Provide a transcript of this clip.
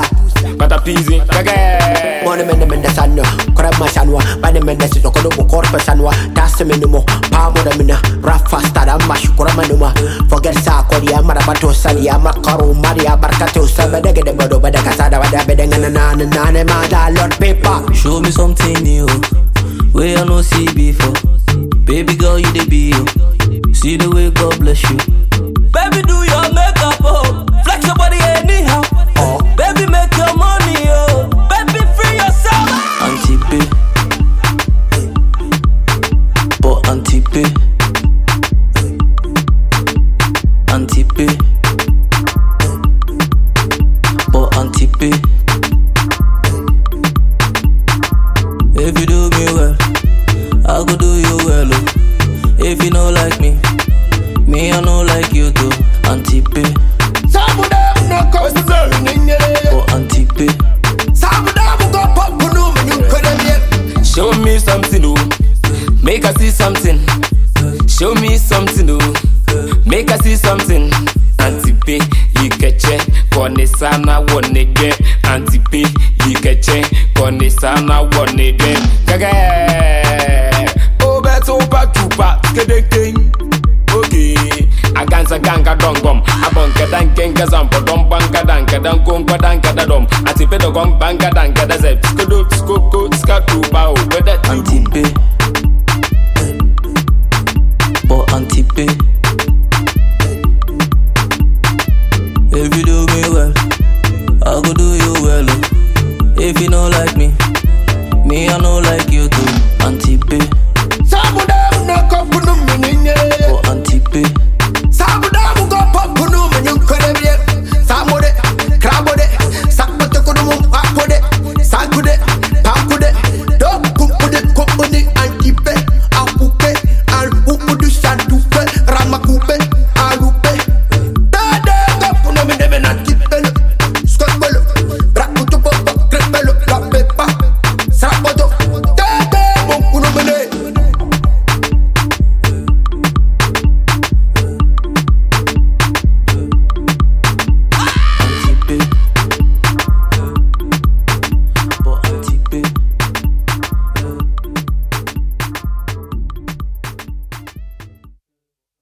Musa Kata pizi Gage Mwana mende mende sanwa Kora ma shanwa Bani mende sito kono mu korpe sanwa Tasi minumo Pa mwana mina Rafa stara mash Kora manuma Forget sa kori ya mara bato sani ya makaru Mari ya barkate usabe Dege de modo bada kasada Wada bede ngana nane nane Mada lord paper. Show me something new Way I no see before. Baby girl you the be you. See the way God bless you. Auntie B. If you do me well, I go do you well. Oh. If you no like me, me I no like you something. Show me something, oh. Make I see something. Antipe, ikeche, kone sana wone ge. Antipe, ikeche, kone sana wone ge. Kage, obeto pa tupa, skedekeng. Okay, aganza ganga dongom, abonka dankenga zampo dom banka danka dankon kwa danka dadom. Atipe dogom banka danka da zep, skodo Be.